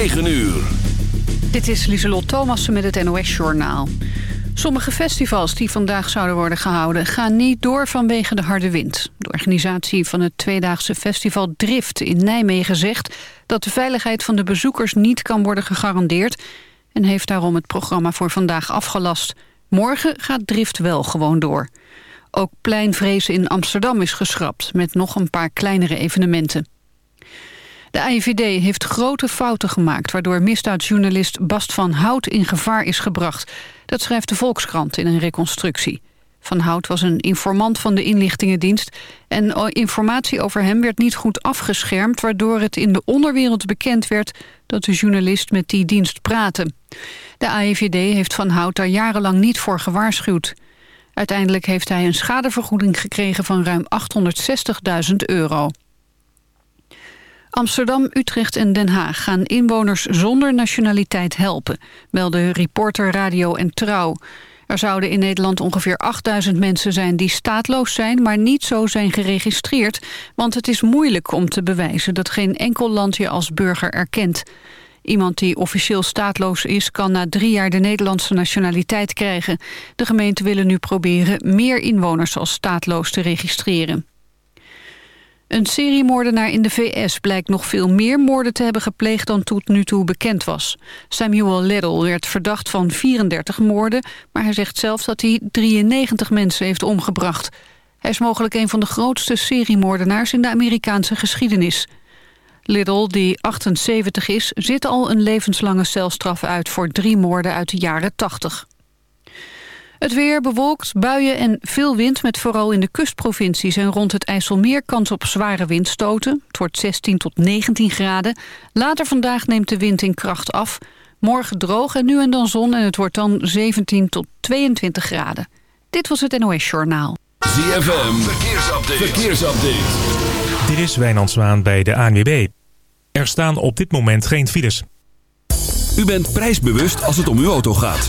9 uur. Dit is Lieselot Thomassen met het NOS-journaal. Sommige festivals die vandaag zouden worden gehouden... gaan niet door vanwege de harde wind. De organisatie van het tweedaagse festival Drift in Nijmegen zegt... dat de veiligheid van de bezoekers niet kan worden gegarandeerd... en heeft daarom het programma voor vandaag afgelast. Morgen gaat Drift wel gewoon door. Ook Pleinvrezen in Amsterdam is geschrapt... met nog een paar kleinere evenementen. De AIVD heeft grote fouten gemaakt... waardoor misdaadjournalist Bast van Hout in gevaar is gebracht. Dat schrijft de Volkskrant in een reconstructie. Van Hout was een informant van de inlichtingendienst... en informatie over hem werd niet goed afgeschermd... waardoor het in de onderwereld bekend werd... dat de journalist met die dienst praatte. De AIVD heeft Van Hout daar jarenlang niet voor gewaarschuwd. Uiteindelijk heeft hij een schadevergoeding gekregen van ruim 860.000 euro. Amsterdam, Utrecht en Den Haag gaan inwoners zonder nationaliteit helpen, melden Reporter Radio en Trouw. Er zouden in Nederland ongeveer 8000 mensen zijn die staatloos zijn, maar niet zo zijn geregistreerd, want het is moeilijk om te bewijzen dat geen enkel land je als burger erkent. Iemand die officieel staatloos is, kan na drie jaar de Nederlandse nationaliteit krijgen. De gemeenten willen nu proberen meer inwoners als staatloos te registreren. Een seriemoordenaar in de VS blijkt nog veel meer moorden te hebben gepleegd dan tot nu toe bekend was. Samuel Liddell werd verdacht van 34 moorden, maar hij zegt zelf dat hij 93 mensen heeft omgebracht. Hij is mogelijk een van de grootste seriemoordenaars in de Amerikaanse geschiedenis. Liddell, die 78 is, zit al een levenslange celstraf uit voor drie moorden uit de jaren 80. Het weer bewolkt, buien en veel wind met vooral in de kustprovincies en rond het IJsselmeer kans op zware windstoten. Het wordt 16 tot 19 graden. Later vandaag neemt de wind in kracht af. Morgen droog en nu en dan zon en het wordt dan 17 tot 22 graden. Dit was het NOS Journaal. ZFM, verkeersupdate. verkeersupdate. Dit is Wijnand Zwaan bij de ANWB. Er staan op dit moment geen files. U bent prijsbewust als het om uw auto gaat.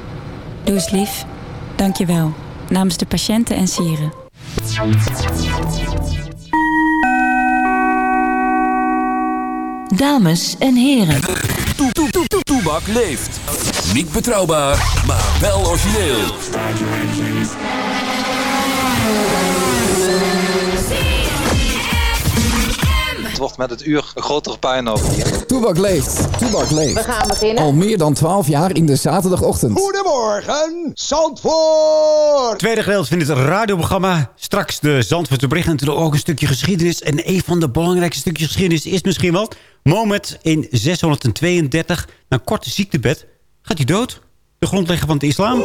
Doe eens lief. Dank je wel. Namens de patiënten en sieren. Dames en heren. Toebak leeft. Niet betrouwbaar, maar wel origineel. Wordt met het uur een grotere puinhoop. Toebak leeft. Toebak leeft. We gaan beginnen. Al meer dan 12 jaar in de zaterdagochtend. Goedemorgen, Zandvoort! Tweede gedeelte van het radioprogramma. Straks de Zandvoortse bericht en natuurlijk ook een stukje geschiedenis. En een van de belangrijkste stukjes geschiedenis is misschien wel... Moment in 632, na een korte ziektebed, gaat hij dood. De grondlegger van het islam.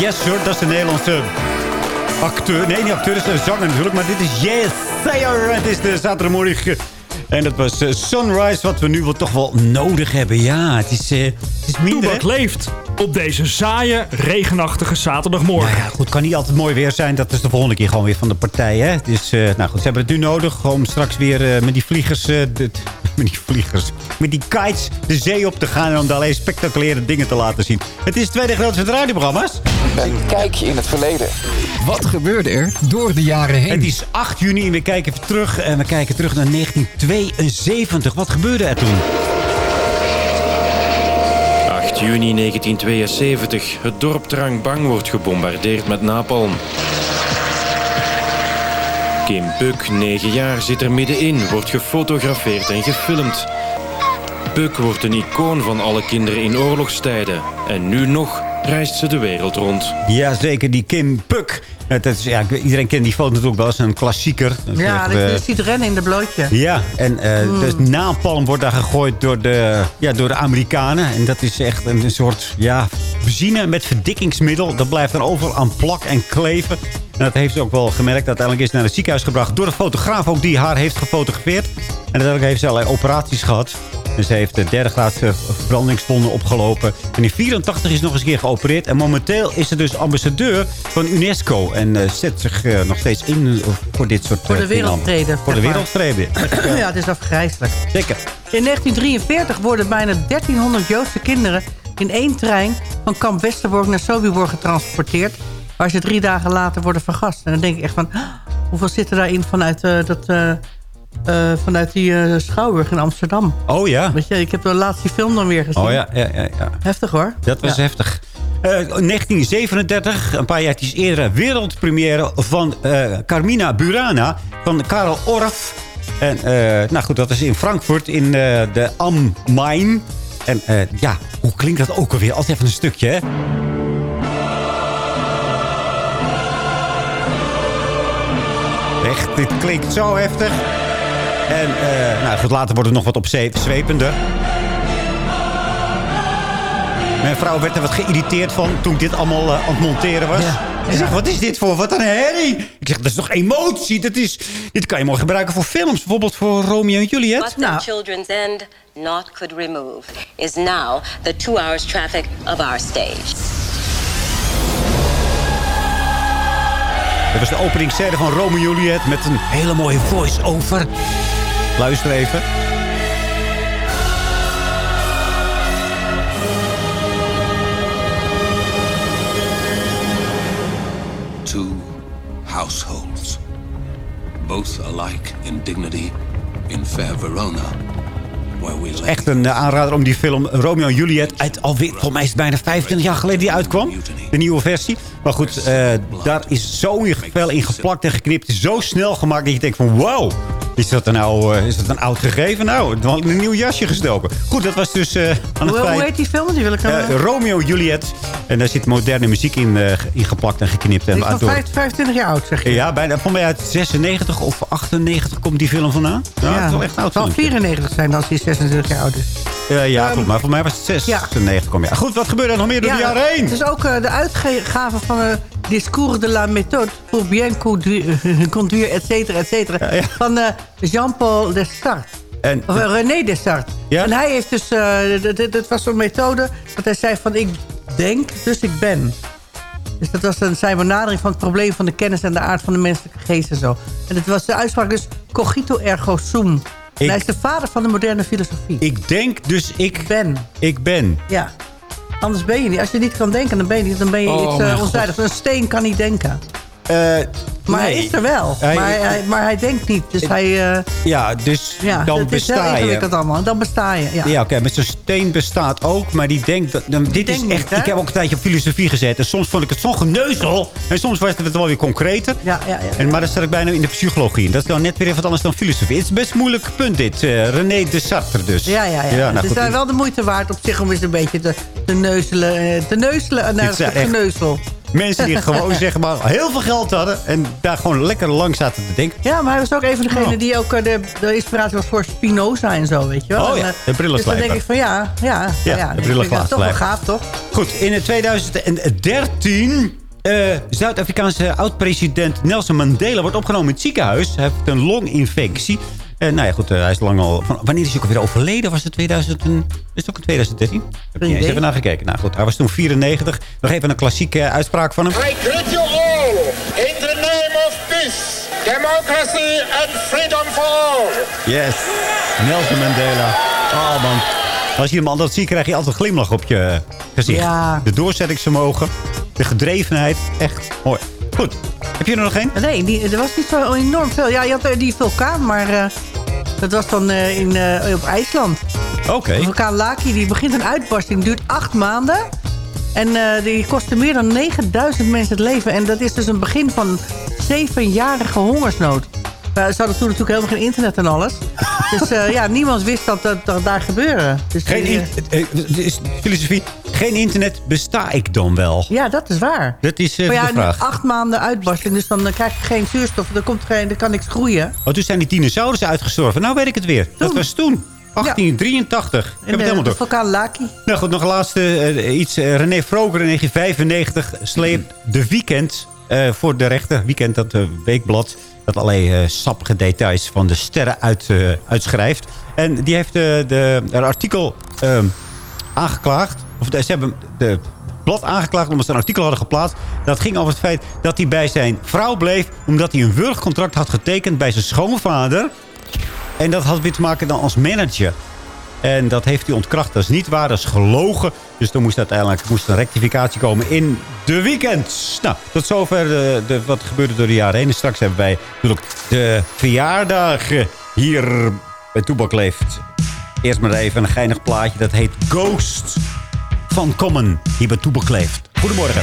Yes Sir, dat is de Nederlandse acteur. Nee, niet acteur, dat is een zanger natuurlijk. Maar dit is Yes Sir. Het is de zaterdagmorgen. En dat was eh, Sunrise, wat we nu wel toch wel nodig hebben. Ja, het is, eh, het is minder... Toebak leeft op deze saaie, regenachtige zaterdagmorgen. Nou ja, goed, kan niet altijd mooi weer zijn. Dat is de volgende keer gewoon weer van de partij, hè. Dus, eh, nou goed, ze hebben het nu nodig om straks weer met die vliegers... de, met die vliegers, met die kites de zee op te gaan... en om daar alleen spectaculaire dingen te laten zien. Het is het tweede grootste radioprogramma's. Een kijkje in het verleden. Wat gebeurde er door de jaren heen? Het is 8 juni en we kijken even terug. En we kijken terug naar 1972. Wat gebeurde er toen? 8 juni 1972. Het dorp Trangbang wordt gebombardeerd met napalm. Kim Puk, 9 jaar, zit er middenin, wordt gefotografeerd en gefilmd. Puk wordt een icoon van alle kinderen in oorlogstijden. En nu nog reist ze de wereld rond. Jazeker, die Kim Puk. Het is, ja, iedereen kent die foto natuurlijk wel als een klassieker. Dat is Ja, echt, dat eh, je ziet rennen in de blootje. Ja, en eh Mm. dus napalm wordt daar gegooid door de, ja, door de Amerikanen. En dat is echt een, een soort ja, benzine met verdikkingsmiddel. Dat blijft dan overal aan plak en kleven. En dat heeft ze ook wel gemerkt. Uiteindelijk is ze naar het ziekenhuis gebracht door de fotograaf ook die haar heeft gefotografeerd. En uiteindelijk heeft ze allerlei operaties gehad. En ze heeft de derde graad eh, verbrandingswonden opgelopen. En in 84 is ze nog eens een keer geopereerd. En momenteel is ze dus ambassadeur van UNESCO. En eh, zet zich eh, nog steeds in eh, voor dit soort Voor de wereldvrede, Voor de wereldvrede. ja, het is afgrijzelijk. Zeker. In 1943 worden bijna 1300 Joodse kinderen in één trein van kamp Westerbork naar Sobibor getransporteerd. Waar ze drie dagen later worden vergast. En dan denk ik echt van, "Ah, hoeveel zitten daarin vanuit, dat, eh, eh, vanuit die eh, Schouwburg in Amsterdam? Oh ja. Weet je, ik heb de laatste film dan weer gezien. Oh ja, ja, ja. ja. Heftig hoor. Dat was Ja. heftig. Eh, 1937, een paar jaar eerder, wereldpremière van eh, Carmina Burana van Karel Orff. En eh, nou goed, dat is in Frankfurt in eh, de Am Main. En eh, ja, hoe klinkt dat ook alweer? Altijd even een stukje, hè? Echt, dit klinkt zo heftig. En eh, nou goed, later wordt het nog wat opzwepender. Mijn vrouw werd er wat geïrriteerd van toen ik dit allemaal eh, aan het monteren was. Ze zegt, wat is dit voor? Wat een herrie. Ik zeg, dat is toch emotie? Dat is, dit kan je mooi gebruiken voor films. Bijvoorbeeld voor Romeo en Juliet. What the children's end not could remove is now the two hours traffic of our stage. Dat was de openingsscène van Romeo en Juliet met een hele mooie voice-over. Luister even. Two households, both alike in dignity, in fair Verona. Echt een eh, aanrader om die film Romeo en Juliet uit alweer, volgens mij is het bijna 25 jaar geleden die uitkwam. De nieuwe versie. Maar goed, eh, daar is zo fel in geplakt en geknipt. Zo snel gemaakt dat je denkt van wow. Is dat, een nou, eh, is dat een oud gegeven? Nou, een nieuw jasje gestoken. Goed, dat was dus eh, aan het Hoe, hoe heet die film? Die wil ik Eh, Romeo en Juliet. En daar zit moderne muziek in, in geplakt en geknipt. Die En is nog door- 25 25 jaar oud, zeg je. ja, bijna, voor mij uit 96 of 98 komt die film vandaan. Ja, het is wel echt oud Het zal filmpje. 94 zijn als hij 26 jaar oud is. Eh, ja, Ehm, klopt. Maar voor mij was het 96. Kom, ja. Goed, wat gebeurde er nog meer door de jaren heen? Het is ook eh, de uitgave van uh, Discours de la méthode pour bien conduire, et cetera, et cetera. Van eh, Jean-Paul Descartes. En, Of, René Descartes. En hij heeft dus, dit was zo'n methode dat hij zei van ik denk, dus ik ben. Dus dat was een, zijn benadering van het probleem van de kennis en de aard van de menselijke geest en zo. En het was de uitspraak dus cogito ergo sum. En hij is de vader van de moderne filosofie. Ik denk, dus ik ben. Ik ben. Ja. Anders ben je niet. Als je niet kan denken, dan ben je, niet, dan ben je Oh, iets uh, God. onzijdig. Een steen kan niet denken. Maar hij is er wel. Hij- maar, hij, maar hij denkt niet. Dus hij... eh, Ja, dus ja, dan is heel besta je. ingewikkeld allemaal. Dan besta je. Ja. Ja, oké, met zo'n steen bestaat ook, maar die denkt... Dat, dan, dit is echt, niet, ik heb ook een tijdje op filosofie gezeten. En soms vond ik het zo'n geneuzel. En soms was het wel weer concreter. Ja, ja, ja. En, maar dan zat ik bijna in de psychologie. Dat is dan net weer even wat anders dan filosofie. Het is best een moeilijk punt dit. eh, René Desartre dus. Ja, ja, ja. nou het is uh, wel de moeite waard op zich om eens een beetje te, te neuzelen. eh, Te neuzelen naar het is echt- geneuzel. Mensen die gewoon zeg maar heel veel geld hadden. En daar gewoon lekker lang zaten te denken. Ja, maar hij was ook even degene Oh. die ook eh, de, de inspiratie was voor Spinoza en zo, weet je wel. Oh ja, eh, de brillenslijper. Dus dan denk ik van ja, ja, Ja, ja, de dat toch wel gaaf, toch? Goed, in 2013... eh Zuid-Afrikaanse oud-president Nelson Mandela wordt opgenomen in het ziekenhuis. Hij heeft een longinfectie. En nou ja, goed, eh, hij is lang al... Van, wanneer is hij ook weer overleden? Was het 2000? en- Is het ook in 2013? Heb ik niet eens even naar gekeken. Nou goed, hij was toen 94. Nog even een klassieke uitspraak van hem. I greet you all in the name of peace, democracy and freedom for all. Yes, Nelson Mandela. Oh man. Als je hem altijd ziet, krijg je altijd een glimlach op je gezicht. Ja. De doorzettingsvermogen, de gedrevenheid. Echt mooi. Goed, heb je er nog één? Nee, die, er was niet zo enorm veel. Ja, je had eh, die vulkaan, maar eh, dat was dan eh, in, op IJsland. Oké. De vulkaan Laki, die begint een uitbarsting, duurt acht maanden. En die kostte meer dan 9000 mensen het leven. En dat is dus een begin van zevenjarige hongersnood. Ze hadden toen natuurlijk helemaal geen internet en alles. Dus ja, niemand wist dat dat, dat daar gebeurde. Dus Geen die, is filosofie. Geen internet, besta ik dan wel? Ja, dat is waar. Dat is eh, maar ja, de vraag. acht maanden uitbarsting, dus dan eh, krijg je geen zuurstof. Er, komt geen, er kan niks groeien. Oh, toen zijn die dinosaurussen uitgestorven. Nou weet ik het weer. Dat was toen. 1883. Ik heb het eh, helemaal door. vulkaan Laki. Nou goed, nog een laatste iets. René Vroger in 1995 sleept de Weekend voor de rechter. Weekend, dat weekblad. Dat allerlei eh, sappige details van de sterren uit, uitschrijft. En die heeft de, een artikel ehm, aangeklaagd. Of ze hebben de blad aangeklaagd omdat ze een artikel hadden geplaatst. Dat ging over het feit dat hij bij zijn vrouw bleef... omdat hij een wurgcontract had getekend bij zijn schoonvader. En dat had weer te maken dan als manager. En dat heeft hij ontkracht. Dat is niet waar, dat is gelogen. Dus er moest uiteindelijk moest een rectificatie komen in de weekend. Nou, tot zover de, wat gebeurde door de jaren heen. En straks hebben wij natuurlijk de verjaardag hier bij Toebak. Eerst maar even een geinig plaatje. Dat heet Ghost van Common hier bij Toebak Leeft. Goedemorgen.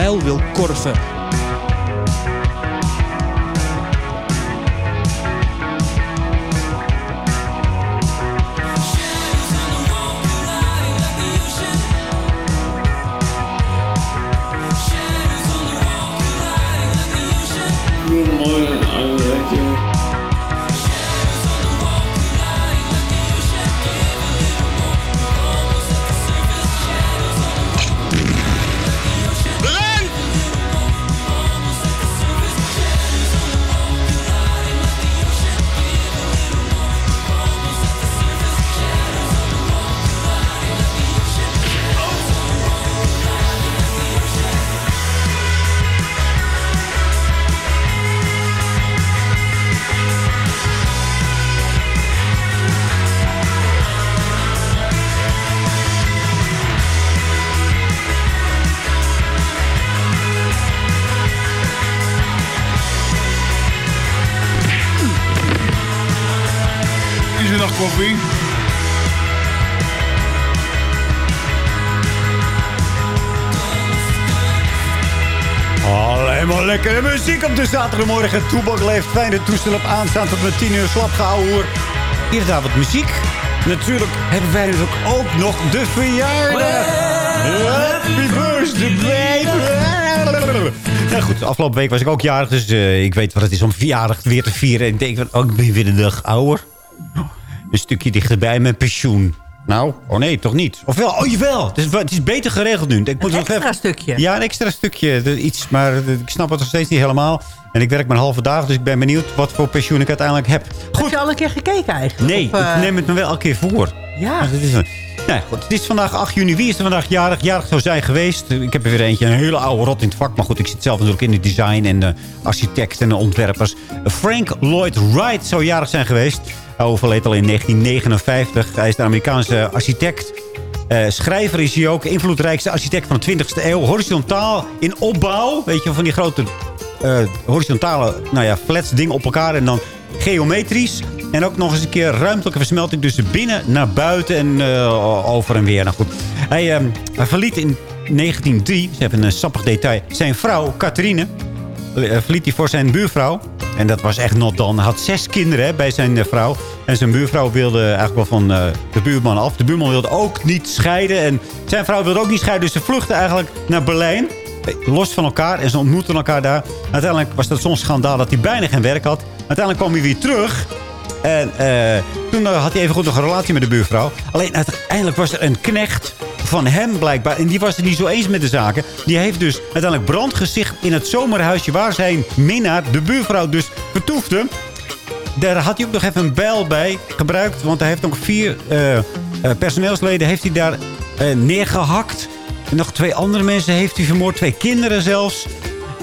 Mijl wil korven. Zaterdagmorgen. Toebak leeft fijne toestel op aanstaan tot met 10 uur slap hoor. Eerder wat muziek. Natuurlijk hebben wij natuurlijk ook nog de verjaardag. Happy birthday, baby. Nou goed, afgelopen week was ik ook jarig, dus eh, ik weet wat het is om verjaardag weer te vieren. En ik denk van, oh, ik ben weer een dag ouder. Een stukje dichterbij mijn pensioen. Nou, oh nee, toch niet. Ofwel, oh jawel. Het is, het is beter geregeld nu. Ik moet Een extra even- stukje. Ja, een extra stukje. De- Iets, maar de- ik snap het nog steeds niet helemaal. En ik werk maar een halve dag, dus ik ben benieuwd wat voor pensioen ik uiteindelijk heb. Heb je al een keer gekeken eigenlijk? Nee, Of, eh, ik neem het me wel elke keer voor. Ja. Het is een- Nee, goed, het is vandaag 8 juni. Wie is er vandaag jarig? Jarig zou zijn geweest. Ik heb er weer eentje, een hele oude rot in het vak. Maar goed, ik zit zelf natuurlijk in het design en de architecten en de ontwerpers. Frank Lloyd Wright zou jarig zijn geweest. Hij overleed al in 1959. Hij is de Amerikaanse architect. Eh, schrijver is hij ook. Invloedrijkste architect van de 20e eeuw. Horizontaal in opbouw. Weet je, van die grote eh, horizontale nou ja, flats, dingen op elkaar. En dan geometrisch. En ook nog eens een keer ruimtelijke versmelting. Dus binnen naar buiten en eh, over en weer. Nou goed. Hij, eh, hij verliet in 1903, ze hebben een sappig detail, zijn vrouw, Catherine. Eh, verliet hij voor zijn buurvrouw. En dat was echt not dan. Hij had zes kinderen bij zijn eh, vrouw. En zijn buurvrouw wilde eigenlijk wel van eh, de buurman af. De buurman wilde ook niet scheiden. En zijn vrouw wilde ook niet scheiden. Dus ze vluchtten eigenlijk naar Berlijn. Los van elkaar. En ze ontmoetten elkaar daar. Uiteindelijk was dat zo'n schandaal dat hij bijna geen werk had. Uiteindelijk kwam hij weer terug. En eh, toen eh, had hij even goed een relatie met de buurvrouw. Alleen uiteindelijk was er een knecht van hem blijkbaar. En die was het niet zo eens met de zaken. Die heeft dus uiteindelijk brand gezicht in het zomerhuisje... waar zijn minnaar, de buurvrouw, dus vertoefde. Daar had hij ook nog even een bijl bij gebruikt. Want hij heeft nog vier eh, personeelsleden heeft hij daar eh, neergehakt. En nog twee andere mensen heeft hij vermoord. Twee kinderen zelfs.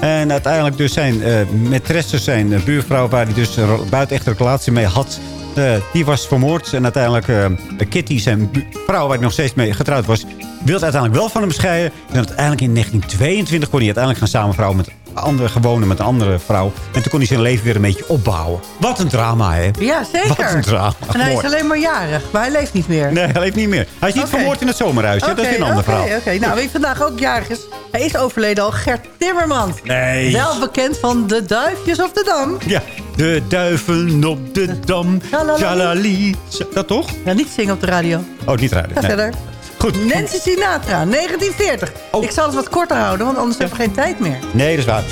En uiteindelijk dus zijn eh maîtresse, zijn eh, buurvrouw... waar hij dus een buitenechte relatie mee had... eh, die was vermoord. En uiteindelijk eh, Kitty, zijn vrouw waar hij nog steeds mee getrouwd was... wilde uiteindelijk wel van hem scheiden. En uiteindelijk in 1922 kon hij uiteindelijk gaan samenvrouwen... met andere gewone, met een andere vrouw. En toen kon hij zijn leven weer een beetje opbouwen. Wat een drama, hè? Ja, zeker. Wat een drama. En hij is alleen maar jarig, maar hij leeft niet meer. Nee, hij leeft niet meer. Hij is niet vermoord in het zomerhuis. hè? dat is een ander Oké, verhaal. Oké, Nou, wie vandaag ook jarig is, hij is overleden al, Gert Timmermans. Nee. Wel bekend van de Duifjes op de Dam. Ja, de duiven op de dam. Tjalali. Dat toch? Ja, niet zingen op de radio. Oh, niet radio. Ga Nee. verder. Goed. Nancy Sinatra, 1940. Oh. Ik zal het wat korter houden, want anders hebben we geen tijd meer. Nee, dat is waar.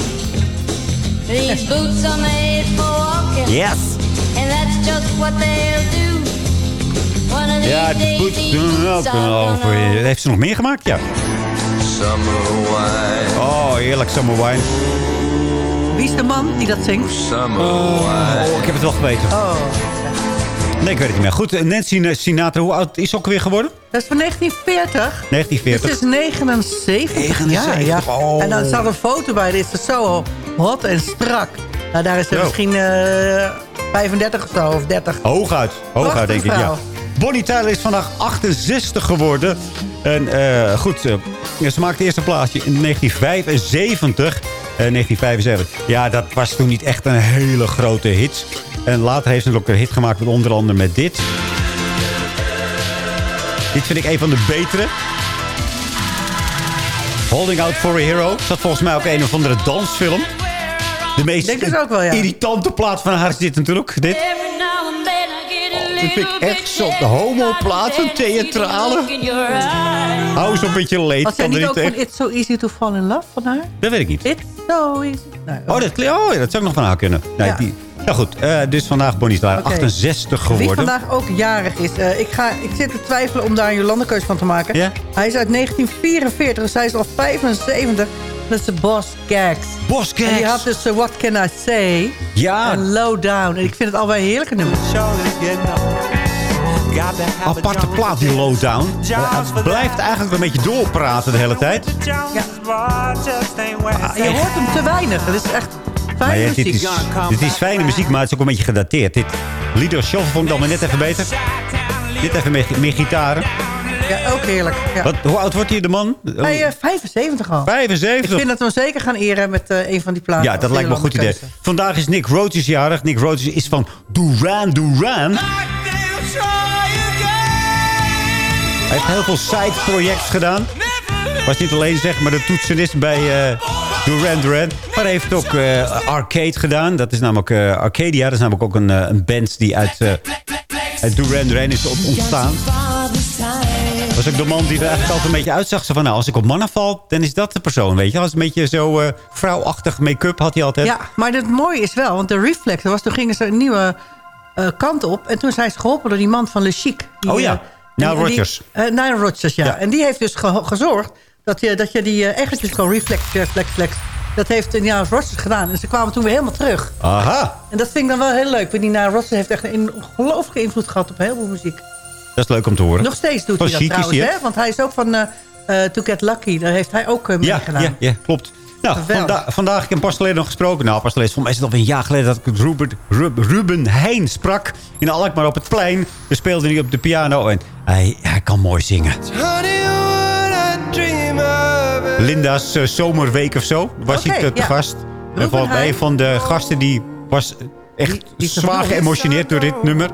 These boots are made for walking. Yes. And that's just what they'll do. One of these Ja, these boots are Oh, gonna heeft ze nog meer gemaakt? Ja. Summer wine. Oh, heerlijk summer wine. Wie is de man die dat zingt? Summer Oh, ik heb het wel geweten. Oh, Nee, ik weet het niet meer. Goed, eh, Nancy Sinatra, hoe oud is ze ook weer geworden? dat is van 1940. 1940. Dus het is 79. 79, Ja, ja. oh. En dan staat een foto bij. Dit is zo hot en strak. Nou, daar is er Zo. misschien eh 35 of zo, of 30. Hooguit. Hooguit, denk ik, ja. Bonnie Tyler is vandaag 68 geworden. En eh, goed, eh, ja, ze maakte het eerste plaatsje in 1975. Eh, 1975. Ja, dat was toen niet echt een hele grote hit. En later heeft ze ook een hit gemaakt met onder andere met dit. Dit vind ik een van de betere. Holding Out for a Hero. Dat volgens mij ook een of andere dansfilm. De meest Denk het ook wel, ja. irritante plaat van haar is dit natuurlijk. Dit. Every now and then I get a Dat vind ik echt zo de homo-plaat, een theatrale. Hou eens een beetje leed. Was er niet ook van. It's So Easy to Fall in Love van haar? Dat weet ik niet. It? So easy. Nee, Oh, dat, oh ja, dat zou ik nog van haar kunnen. Nee, Ja. die, ja goed, dus vandaag Bonnie Tyler, Oké. 68 Wie geworden. vandaag ook jarig is. eh, ik, ga, ik zit te twijfelen om daar een Jolande-keus van te maken. Hij is uit 1944, dus hij is al 75. Dat is de Boss Gags. Boss En die had dus eh, What Can I Say? Ja. En Low Down. En ik vind het allebei heerlijke nummers. Aparte plaat, die lowdown. Hij blijft eigenlijk een beetje doorpraten de hele tijd. Ja. Je hoort hem te weinig. Het is echt Maar fijne ja, dit, muziek. is, dit is fijne muziek, maar het is ook een beetje gedateerd. Dit Lido Shuffle vond ik dan maar net even beter. Dit even meer, meer gitaren. Ja, ook heerlijk. Ja. Wat, hoe oud wordt hier de man? Hij eh, 75 al. 75? Ik vind dat we hem zeker gaan eren met eh, een van die platen. Ja, dat lijkt me een goed idee. Vandaag is Nick Rhodes jarig. Nick Rhodes is van Duran Duran. Hij heeft heel veel side-projects gedaan. Was niet alleen zeg maar de toetsenist bij eh, Duran Duran. Maar hij heeft ook eh, Arcade gedaan. Dat is namelijk eh, Arcadia. Dat is namelijk ook een, eh, een band die uit, uit Duran Duran is ont- ontstaan. Dat was ook de man die er eigenlijk altijd een beetje uitzag. Zo van, nou, als ik op mannen val, dan is dat de persoon, weet je. Als een beetje zo eh, vrouwachtig make-up had hij altijd. Ja, maar het mooie is wel, want de Reflex, dat was, toen gingen ze een nieuwe kant op. En toen zijn ze geholpen door die man van Le Chic. Die, Oh ja, Nile Rodgers. eh, Nile Rodgers, ja. Ja. En die heeft dus ge- gezorgd dat je, dat je die uh, eggetjes kon reflex, flex, flex, flex. Dat heeft uh, Nile Rodgers gedaan. En ze kwamen toen weer helemaal terug. Aha, En dat vind ik dan wel heel leuk. Want die Rodgers heeft echt een ongelooflijke invloed gehad op heel veel muziek. dat is leuk om te horen. Nog steeds doet Van hij dat Chic is trouwens, hij, hè? Want hij is ook van eh, eh, To Get Lucky. Daar heeft hij ook uh, ja, meegedaan. ja, ja, klopt. Nou, vanda vandaag heb ik een pas geleden nog gesproken. Nou, pas geleden, voor mij is het alweer een jaar geleden... dat ik met Ruben, Rub- Ruben Heijn sprak in Alkmaar op het plein. We speelden hij op de piano en hij, hij kan mooi zingen. Linda's eh, zomerweek of zo was Oké, ik te ja. gast. En van, een van de gasten die was echt die zwaar geëmotioneerd door dit nummer.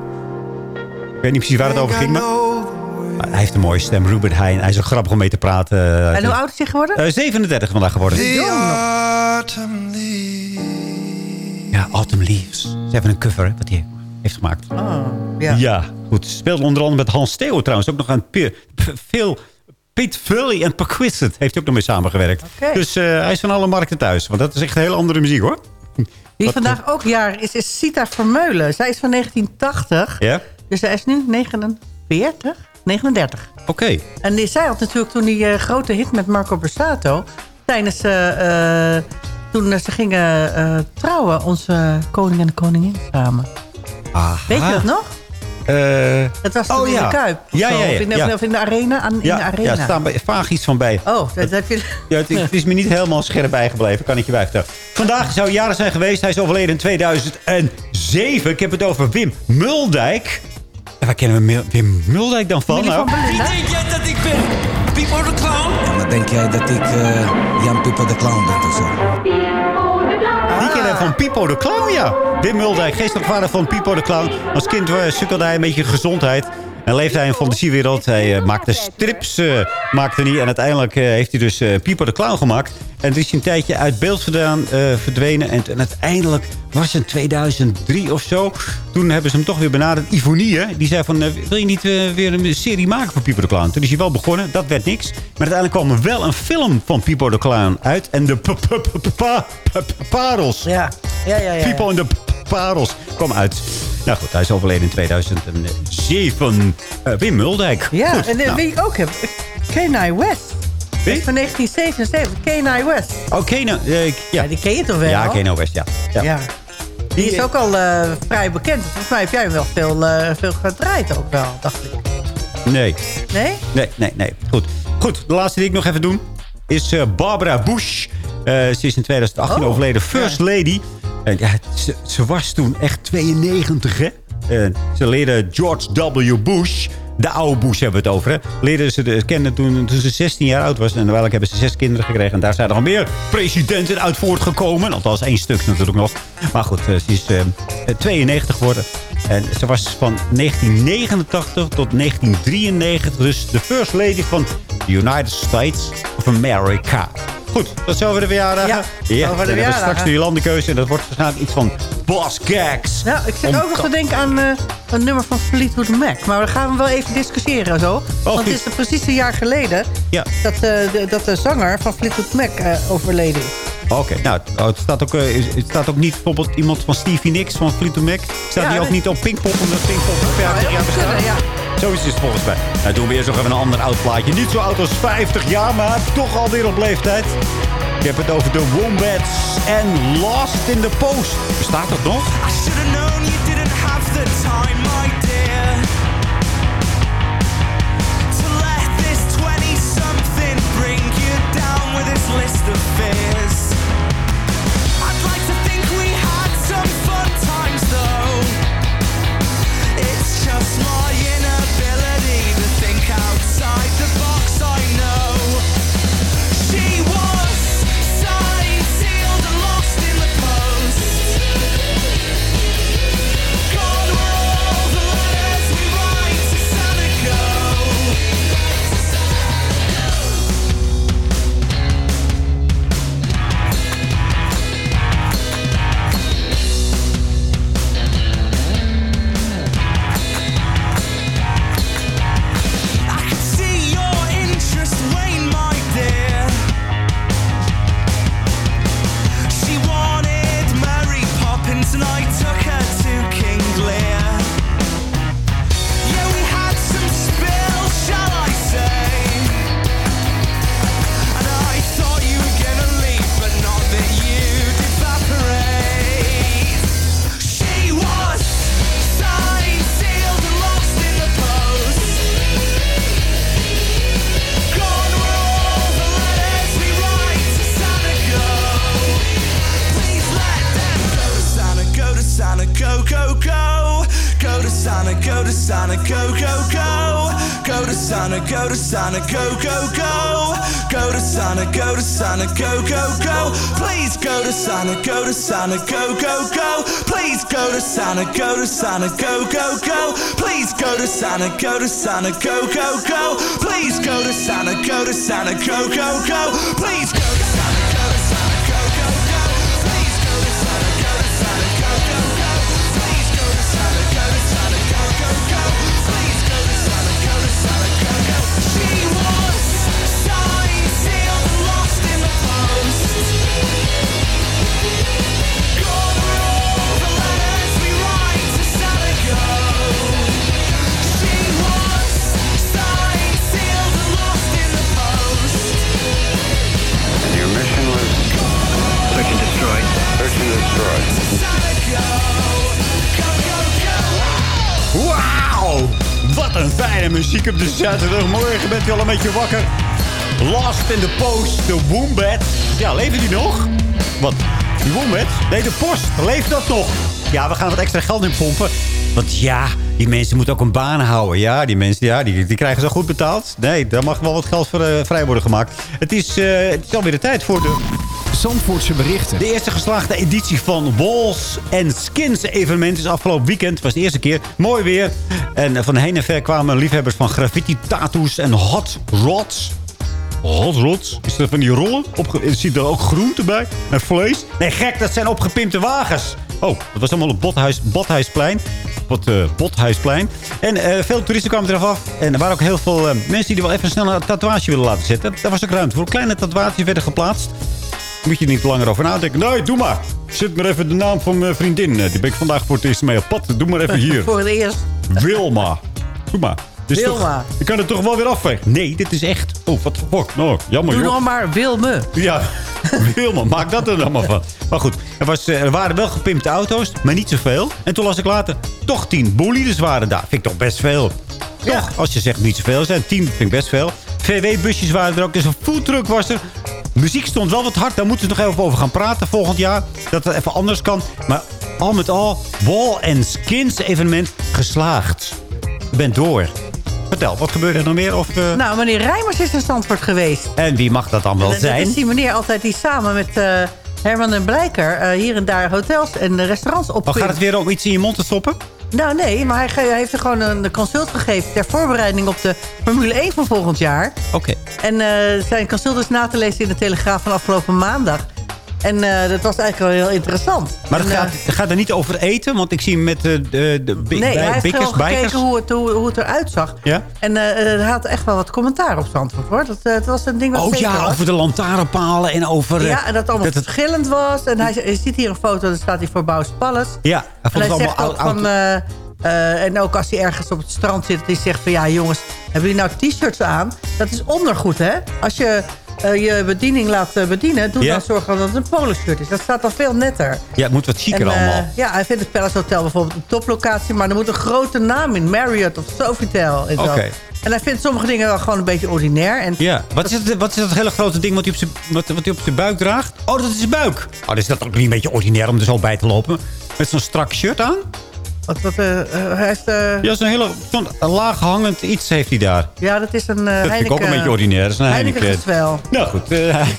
Ik weet niet precies waar het over ging, maar... maar hij heeft een mooie stem, Ruben Heijn. Hij is ook grappig om mee te praten. eh, En hoe oud is hij geworden? eh, 37 vandaag geworden. Ja, Autumn Leaves. Ze hebben een cover hè, wat hij heeft gemaakt. Oh, ja. Ja, goed. Speelde onder andere met Hans Theo trouwens. Ook nog aan veel... Pete Vully en Perquisite heeft ook nog mee samengewerkt. Dus eh, hij is van alle markten thuis. Want dat is echt een hele andere muziek hoor. Wie Wat, vandaag ook jaar is, is Sita Vermeulen. Zij is van 1980. Ja? Dus zij is nu 49? 39. Oké. En die, zij had natuurlijk toen die eh, grote hit met Marco Borsato... tijdens eh, eh, toen ze gingen eh, trouwen, onze koning en de koningin samen. Weet je dat nog? Eh, Het was toen oh, in ja. de Kuip. of Ja, ja, ja, Of in de, ja. of in de arena. Aan, in de ja, arena. ja, er staan bij, vaag iets van bij. Oh, dat heb je... Ja, het, is, het is me niet helemaal scherp bijgebleven, kan ik je vertellen. Vandaag zou jaren zijn geweest. Hij is overleden in 2007. Ik heb het over Wim Muldijk. En waar kennen we Wim Muldijk dan van? Van Nou? Wie denk jij dat ik ben? Pipo de Clown? Maar denk jij dat ik eh, Jan Pippo de Clown ben of zo? Van Pipo de Clown, ja. Wim Muldijk, geestelijk vader van Pipo de Clown. Als kind eh, sukkelde hij een beetje gezondheid. En leefde hij in de fantasiewereld. Hij eh, maakte strips, eh, maakte hij. En uiteindelijk eh, heeft hij dus Pipo de Clown gemaakt. En toen is hij een tijdje uit beeld verdwenen. En, en uiteindelijk was het in 2003 of zo. Toen hebben ze hem toch weer benaderd. Ivonie, hè, die zei van... wil je niet weer een serie maken van Pipo de Clown? Toen is hij wel begonnen. Dat werd niks. Maar uiteindelijk kwam er wel een film van Pipo de Clown uit. En de parels. Ja, ja, ja. ja. Pipo en de Parels kwam uit. Nou goed, hij is overleden in 2007. Eh, Wim Muldijk. Ja, Goed, en eh, nou. wie ik ook heb, Kenai West. Wie? Van 1977, Kenai West. Oké, nou, eh, ik- ja. Ja, die ken je toch wel? Ja, Keno West, ja. ja. Ja. Die is ook al eh, vrij bekend. Volgens mij heb jij hem wel veel, eh, veel gedraaid ook wel, dacht ik. Nee. Nee? Nee, nee, nee. Goed. Goed, de laatste die ik nog even doe is eh, Barbara Bush. Eh, ze is in 2018 Oh, overleden. First Lady. En ja, ze, was toen echt 92, hè? En ze leerde George W. Bush... De oude Bush hebben we het over, hè? Leerde ze de, kennen toen, toen ze 16 jaar oud was. En uiteindelijk hebben ze zes kinderen gekregen. En daar zijn er al meer presidenten uit voortgekomen. Althans, één stuk natuurlijk nog. Maar goed, eh, ze is eh, 92 geworden. En ze was van 1989 tot 1993 dus de first lady van de United States of America. Goed, dat is over de verjaardag. Ja, ja over de dan hebben we verjaardagen. straks de landenkeuze. En dat wordt waarschijnlijk iets van Boss Gags. Ja, ik zit Om ook nog te denken aan eh, een nummer van Fleetwood Mac. Maar we gaan hem wel even discussiëren zo. Want het is precies een jaar geleden Ja. dat, eh, de, dat de zanger van Fleetwood Mac eh, overleden is. Oké, nou, oh, het staat, ook, het staat ook niet bijvoorbeeld iemand van Stevie Nicks van Fleetwood Mac. Staat Ja, die ook niet op Pinkpop omdat Pinkpop 50 jaar bestaat? ja. Zo is het volgens mij. Nou, doen we eerst nog even een ander oud plaatje. Niet zo oud als 50 jaar, maar toch alweer op leeftijd. Ik heb het over de Wombats en Lost in the Post. Bestaat dat nog? I should have known you didn't have the time, my dear. To let this 20 something bring you down with its list of fears. Santa, go to Santa, go, go, go. Please go to Santa, go to Santa, go, go, go. Please go muziek op de zaterdagmorgen. Bent u al een beetje wakker? Lost in the Post, de Wombats. Ja, leven die nog? Wat? Die Wombats? Nee, de post. Leeft dat nog? Ja, we gaan wat extra geld in pompen. Want ja, die mensen moeten ook een baan houden. Ja, die mensen ja, die, die krijgen zo goed betaald. Nee, daar mag wel wat geld voor eh, vrij worden gemaakt. Het is, eh, het is alweer de tijd voor de... Zandvoortse berichten. De eerste geslaagde editie van Walls and Skins evenement is afgelopen weekend. was de eerste keer. Mooi weer. En eh, van heen en ver kwamen liefhebbers van graffiti, tattoos en hot rods. Hot rods? Is er van die rollen? Opge Zit er ook groente bij? En vlees? Nee, gek, dat zijn opgepimpte wagens. Oh, dat was allemaal op Bothuis, Bothuisplein. Bot, eh, Bothuisplein. En eh, veel toeristen kwamen eraf af. En er waren ook heel veel eh, mensen die wel even snel een tatoeage willen laten zetten. Daar was ook ruimte voor. Kleine tatoeages werden geplaatst. Moet je niet langer over nadenken. Nee, doe maar. Zet maar even de naam van mijn vriendin. Eh, Die ben ik vandaag voor het eerst mee op pad. Doe maar even hier. Voor het eerst. Wilma. Doe maar. Wilma. Toch, je kan het toch wel weer afvegen? Nee, dit is echt... Oh, wat fuck. Nou, jammer Doe joh. nog maar Wilme. Ja, Wilma, maak dat er dan maar van. Maar goed, er, was, eh, er waren wel gepimpte auto's, maar niet zoveel. En toen las ik later, toch tien bolides waren daar. Vind ik toch best veel. Toch, als je zegt niet zoveel zijn, tien vind ik best veel. VW-busjes waren er ook, dus een foodtruck was er. Muziek stond wel wat hard, daar moeten we nog even over gaan praten volgend jaar. Dat het even anders kan. Maar al met al, Wall and Skins evenement geslaagd. Ik ben door. Vertel, wat gebeurde er nog meer? Of, eh, Nou, meneer Rijmers is in Zandvoort geweest. En wie mag dat dan wel Dat- zijn? Dat is die meneer altijd die samen met eh, Herman en Blijker... eh, hier en daar hotels en restaurants op. Oh, gaat het weer om iets in je mond te stoppen? Nou, nee, maar hij, heeft er gewoon een consult gegeven... ter voorbereiding op de Formule 1 van volgend jaar. Oké. En eh, zijn consult is na te lezen in de Telegraaf van afgelopen maandag. En eh, dat was eigenlijk wel heel interessant. Maar het En, eh, gaat, het gaat er niet over eten, want ik zie hem met de, de, de bi- Nee, hij heeft bikkers, gekeken hoe het, hoe, hoe het eruit zag. Ja? En eh, eh, hij had echt wel wat commentaar op Zandvoort, hoor. Dat, eh, dat was een ding wat Oh ja, was. over de lantaarnpalen en over... eh, Ja, en dat het allemaal dat het- verschillend was. En hij, je ziet hier een foto, daar staat hij voor Bouws Palace. Ja, hij En vond hij het zegt allemaal oud. van... eh, eh, en ook als hij ergens op het strand zit, die zegt van... Ja, jongens, hebben jullie nou t-shirts aan? Dat is ondergoed, hè? Als je eh, je bediening laat eh, bedienen, doe dan zorgen dat het een polo-shirt is. Dat staat dan veel netter. Ja, het moet wat chiquer En, eh, allemaal. ja, hij vindt het Palace Hotel bijvoorbeeld een toplocatie... maar er moet een grote naam in. Marriott of Sofitel. En, zo. En hij vindt sommige dingen wel gewoon een beetje ordinair. En Ja, wat is, het, wat is dat hele grote ding wat hij op zijn, wat, wat hij op zijn buik draagt? Oh, dat is zijn buik. Oh, is dat ook niet een beetje ordinair om er zo bij te lopen. Met zo'n strak shirt aan. Wat, wat, eh, eh, hij heeft, eh, Ja, zo'n hele zo'n laag hangend iets heeft hij daar. ja, dat is een eh Dat vind ik ook een beetje ordinair. Dat is een Heineken Heineken. wel. Nou goed.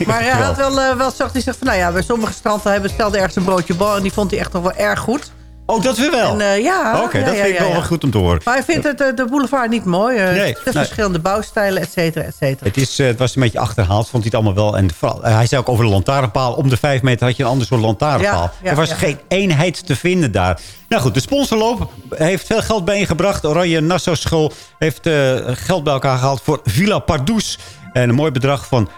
Maar hij had wel, wel zacht. Hij zegt van, nou ja, bij sommige stranden hij bestelde ergens een broodje bal. En die vond hij echt nog wel erg goed. Oh, dat weer wel? En, eh, ja. Oké, ja, dat ja, vind ik wel goed om te horen. Maar hij vindt het, eh, de boulevard niet mooi. eh, Nee, de nee. verschillende bouwstijlen, et cetera, et cetera. Het, is, het was een beetje achterhaald, vond hij het allemaal wel. En vooral, hij zei ook over de lantaarnpaal. Om de vijf meter had je een ander soort lantaarnpaal. Er was geen eenheid te vinden daar. Nou goed, de sponsorloop heeft veel geld bijeengebracht. Oranje Nassau School heeft geld bij elkaar gehaald voor Villa Pardoes. En een mooi bedrag van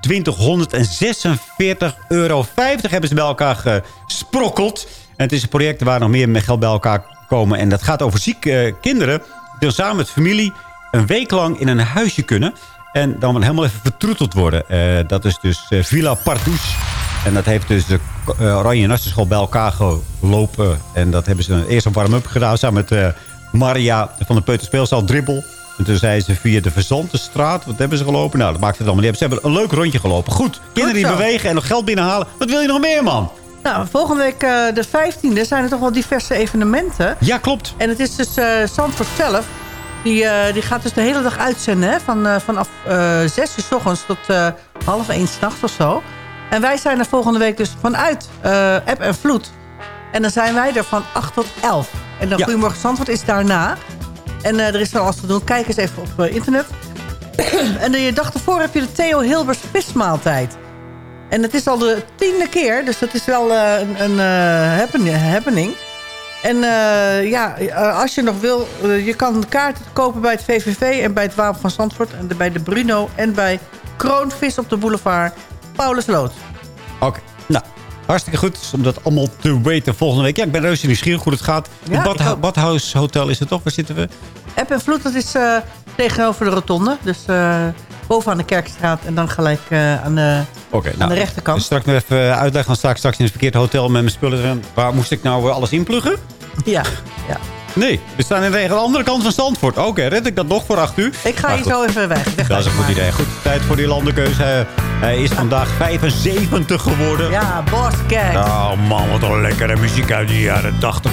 2846,50 euro hebben ze bij elkaar gesprokkeld. En het is een project waar nog meer met geld bij elkaar komen. En dat gaat over zieke eh, kinderen. Die dan samen met familie een week lang in een huisje kunnen. En dan helemaal even vertroeteld worden. Eh, dat is dus eh, Villa Pardoes. En dat heeft dus de Oranje Nassenschool bij elkaar gelopen. En dat hebben ze eerst een warm-up gedaan samen met eh, Maria van de Peuterspeelzaal Dribbel. En toen zei ze via de Verzantenstraat. Wat hebben ze gelopen? Nou, dat maakt het allemaal niet uit. Ze hebben een leuk rondje gelopen. Goed, kinderen die bewegen en nog geld binnenhalen. Wat wil je nog meer, man? Nou, volgende week eh, de 15e zijn er toch wel diverse evenementen. Ja, klopt. En het is dus Zandvoort zelf. Die, eh, die gaat dus de hele dag uitzenden. Hè? Van, vanaf eh 6 uur s ochtends tot half 1 s'nachts of zo. En wij zijn er volgende week dus vanuit App en Vloed. En dan zijn wij er van 8 tot 11. En dan Ja. Goedemorgen Zandvoort is daarna. En er is van alles te doen. Kijk eens even op internet. en de dag ervoor heb je de Theo Hilbers vismaaltijd. En het is al de tiende keer. Dus dat is wel eh, een, een eh, happen- happening. En eh, ja, als je nog wil... je kan kaarten kopen bij het VVV en bij het Wapen van Zandvoort... en bij de Bruno en bij Kroonvis op de boulevard Paulus Lood. Oké, nou, hartstikke goed. Om dat allemaal te weten volgende week. Ja, ik ben reuze nieuwsgierig hoe het gaat. Ja, het. Badhouse Hotel is het toch? Waar zitten we? App en Vloed, dat is tegenover de rotonde. Dus eh, bovenaan de Kerkstraat en dan gelijk eh, aan de, Oké, aan de rechterkant. Dus straks nog even uitleg van straks, straks in het verkeerde hotel met mijn spullen. Waar moest ik nou eh, alles inpluggen? Ja, ja. Nee, we staan aan de andere kant van Zandvoort. Oké, red ik dat nog voor acht uur? Ik ga je goed, zo even weg. weg Dat is een goed idee. Goed, tijd voor die landenkeuze. Hij, hij is vandaag 75 geworden. Ja, Boss Gang. Oh man, wat een lekkere muziek uit de jaren 80.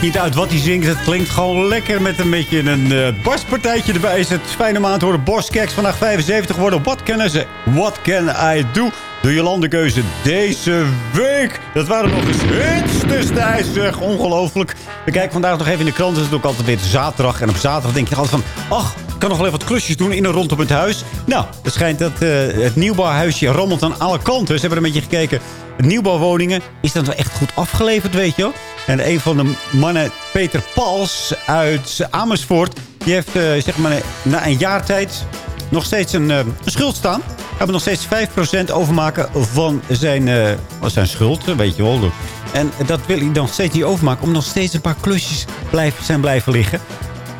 Niet uit wat hij zingt. Het klinkt gewoon lekker met een beetje een eh baspartijtje erbij. Is het fijne maand horen. Boskeks vandaag 75 worden. Wat kennen ze? What can I do? De Jolandekeuze deze week. Dat waren nog eens hits destijds. Zeg, ongelooflijk. We kijken vandaag nog even in de krant. Het is ook altijd weer zaterdag. En op zaterdag denk je altijd van... Ach, kan nog wel even wat klusjes doen in en rondom het huis. Nou, het schijnt dat eh, het nieuwbouwhuisje rommelt aan alle kanten. Ze hebben een beetje gekeken. Nieuwbouwwoningen, is dat wel echt goed afgeleverd, weet je wel? En een van de mannen, Peter Pals uit Amersfoort... die heeft eh, zeg maar na een jaar tijd nog steeds een, eh, schuld staan. Hij moet nog steeds 5% overmaken van zijn, zijn schuld, weet je wel. En dat wil hij nog steeds niet overmaken... om nog steeds een paar klusjes blijven, zijn blijven liggen.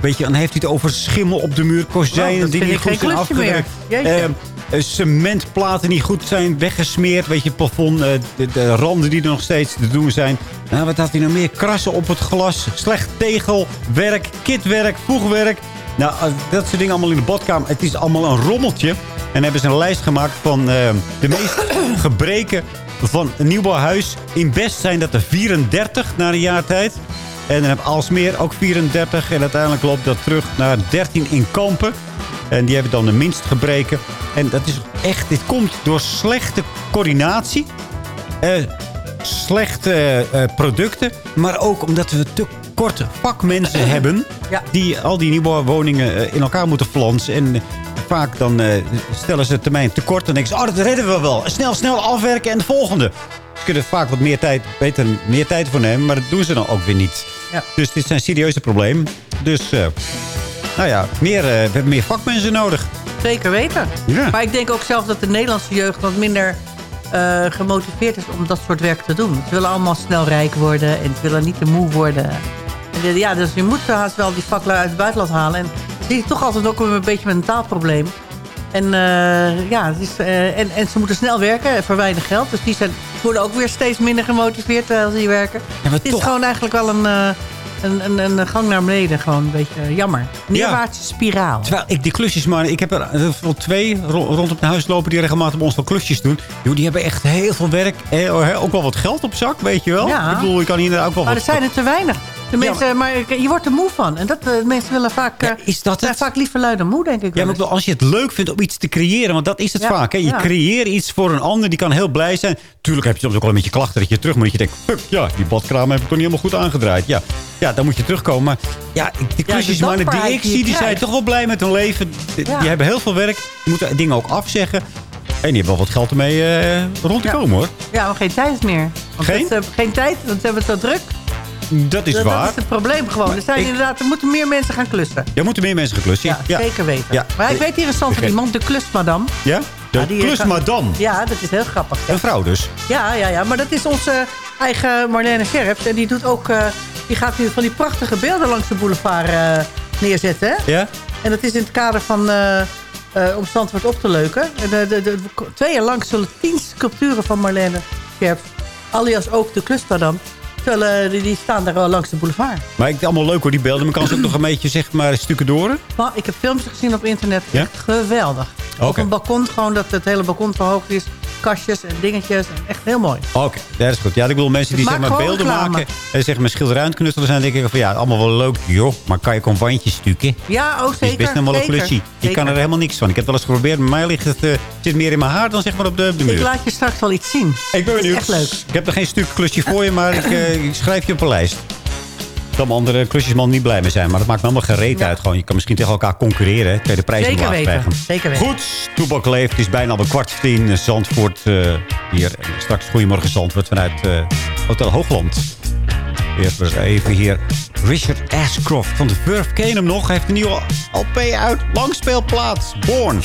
Weet je, dan heeft hij het over schimmel op de muur, kozijnen dat die niet goed zijn afgewerkt. Jeetje. Ehm, eh, cementplaten die goed zijn weggesmeerd. Weet je, het plafond, eh, de, de randen die er nog steeds te doen zijn. Nou, wat had hij nog meer? Krassen op het glas. Slecht tegelwerk, kitwerk, voegwerk. Nou, eh, dat soort dingen allemaal in de badkamer. Het is allemaal een rommeltje. En hebben ze een lijst gemaakt van eh, de meest gebreken van een nieuwbouwhuis. In Best zijn dat er 34 na een jaar tijd. En dan heb Alsmeer ook 34. En uiteindelijk loopt dat terug naar 13 in Kampen. En die hebben dan de minst gebreken. En dat is echt, dit komt door slechte coördinatie. eh, slechte eh, producten. Maar ook omdat we te korte vakmensen hebben. Die al die nieuwbouwwoningen eh, in elkaar moeten flansen. En vaak dan stellen ze het termijn tekort. En denken ze, oh dat redden we wel. Snel, snel afwerken en de volgende. Ze kunnen er vaak wat meer tijd, beter meer tijd voor nemen. Maar dat doen ze dan ook weer niet. Ja. Dus dit zijn serieuze problemen. Dus, eh, nou ja, meer, eh, we hebben meer vakmensen nodig. Zeker weten. Ja. Maar ik denk ook zelf dat de Nederlandse jeugd wat minder eh, gemotiveerd is om dat soort werk te doen. Ze willen allemaal snel rijk worden en ze willen niet te moe worden. En, ja, dus je moet haast wel die vaklui uit het buitenland halen. En zie ik toch altijd ook een beetje met een taalprobleem. En, ja, en, en ze moeten snel werken voor weinig geld. Dus die zijn, worden ook weer steeds minder gemotiveerd terwijl ze hier werken. het is toch- gewoon eigenlijk wel een, eh, een, een, een gang naar beneden. Gewoon een beetje jammer. Neerwaartse spiraal. Terwijl ik die klusjes maar... Ik heb er eh, wel twee ro- rondom het huis lopen die regelmatig bij ons wel klusjes doen. Die hebben echt heel veel werk. Eh, ook wel wat geld op zak, weet je wel. Ja. Ik bedoel, je kan hier ook wel Maar wat... er zijn er te weinig. De Ja, mensen, maar... je wordt er moe van. En dat, eh, de mensen willen vaak, eh, is dat zijn vaak liever lui dan moe, denk ik. Ja, maar als je het leuk vindt om iets te creëren, want dat is het Ja, vaak. Hè? Je creëert iets voor een ander, die kan heel blij zijn. Tuurlijk heb je soms ook wel een beetje klachten dat je terug moet. Dat je denkt, fuck, ja, die badkraam heb ik toch niet helemaal goed aangedraaid. Ja, ja dan moet je terugkomen. Maar ja, de klusjesmannen die ik zie, die zijn toch wel blij met hun leven. Die, hebben heel veel werk, die moeten dingen ook afzeggen. En die hebben wel wat geld ermee eh, rond te komen, hoor. Ja, maar geen tijd meer. Want Geen? Geen tijd, want ze hebben het zo druk. Dat is dat, waar. dat is het probleem gewoon. Er, zijn ik- inderdaad, er moeten meer mensen gaan klussen. Er moeten meer mensen geklussen. Ja, zeker weten. Maar ik weet hier in Zandvoort Begrijp- iemand, de klusmadam. Ja? De Ja, eh, klusmadam. Ja, dat is heel grappig. Een vrouw dus. Ja, ja, ja, maar dat is onze eigen Marlene Scherps. En die doet ook, eh, die gaat nu van die prachtige beelden langs de boulevard eh, neerzetten. Hè? Ja? En dat is in het kader van eh, eh, om Zandvoort op te leuken. En, de, de, de, twee jaar lang zullen tien sculpturen van Marlene Scherps, alias ook de klusmadam, zullen, die, die staan daar langs de boulevard. Maar ik vind het allemaal leuk hoor, die beelden. Maar kan ze ook nog een beetje, zeg maar, stukken door? Maar ik heb filmpjes gezien op internet. Ja? Echt geweldig. Op een balkon gewoon, dat het hele balkon verhoogd is. Kastjes en dingetjes. En echt heel mooi. Oké, dat is goed. Ja, ik bedoel, mensen die zeg maar beelden reclame. maken... en zeg maar het knutselen zijn... denk ik van ja, allemaal wel leuk. Joh, maar kan je gewoon wandjes stukken? Ja, oh Het zeker. is best een klusje. Je zeker. kan er helemaal niks van. Ik heb het wel eens geprobeerd. Bij mij ligt het, eh, zit meer in mijn haar dan zeg maar op de, muur. Ik laat je straks wel iets zien. Ik ben benieuwd. echt leuk. Ik heb er geen stuk klusje voor je, maar ik, eh, ik schrijf je op een lijst. Mijn andere klusjesman niet blij mee zijn. Maar dat maakt me allemaal gereed uit. Gewoon, je kan misschien tegen elkaar concurreren. hè. Kun je de prijs Zeker weten. krijgen. Zeker weten. Goed, Toebak leeft. Het is bijna alweer kwart voor tien. Zandvoort eh, hier. Straks Goedemorgen Zandvoort vanuit eh, Hotel Hoogland. Eerst even hier. Richard Ashcroft van de Verve. Ken je hem nog? Hij heeft een nieuwe LP uit. Langspeelplaats. Born.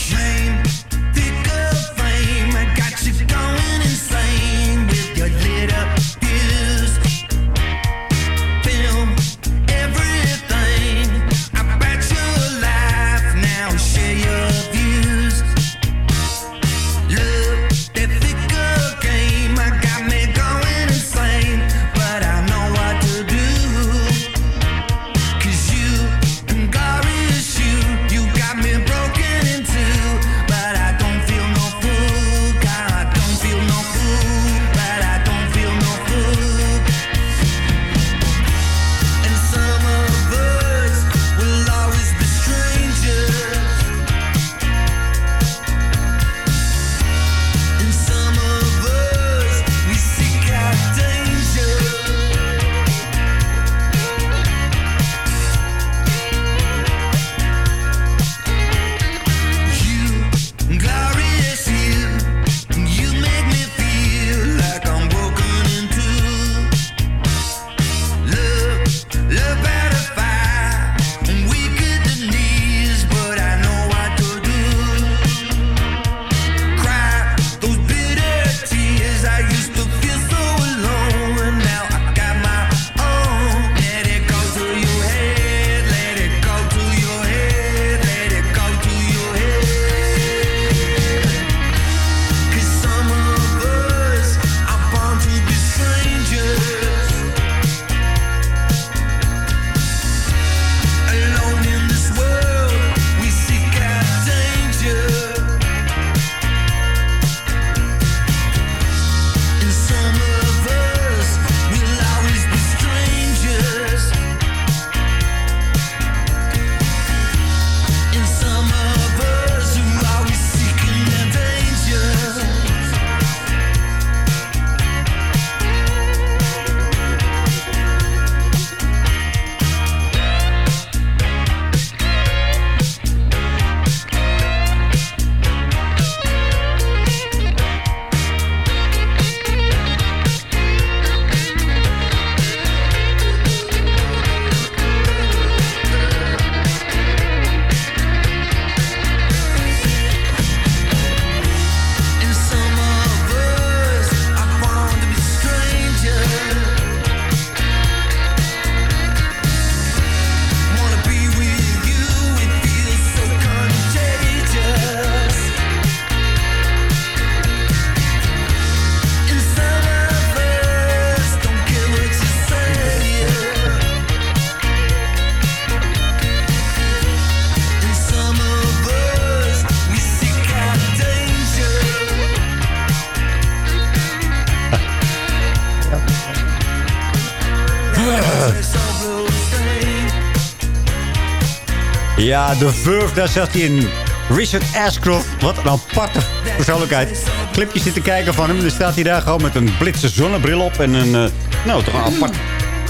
Ja, de Verve, daar zat hij in. Richard Ashcroft, wat een aparte persoonlijkheid. Clipjes zitten kijken van hem. Dan staat hij daar gewoon met een blitse zonnebril op. En een, eh, nou, toch een apart